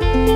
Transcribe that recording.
Bye.